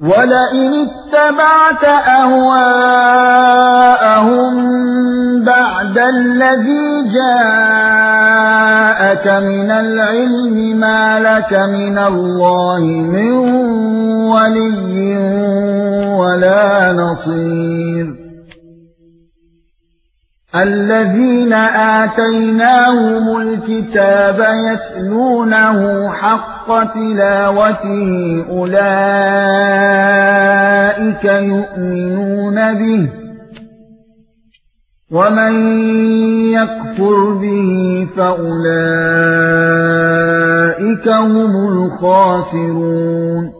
ولئن اتبعت اهواءهم بعد الذي جاءك من العلم ما لك من الله من ولي ولا نصير الذين آتيناهم الكتاب يتلونه حق تلاوته أولئك يؤمنون به. ومن يكفر به فأولئك هم الخاسرون.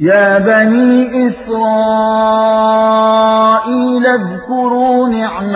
يا بني إسرائيل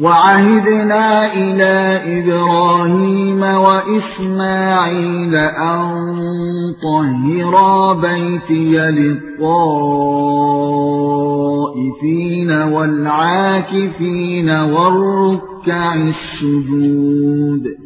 وعهدنا إلى إبراهيم وإسماعيل أن طهرا بيتي للطائفين والعاكفين والركع السجود.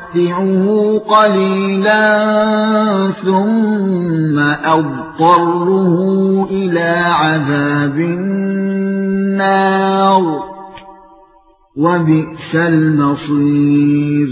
فَأُمَتِّعُهُ قَلِيلًا ثُمَّ أَضْطَرُّهُ إِلَى عَذَابِ النَّارِ وَبِئْسَ الْمَصِيرُ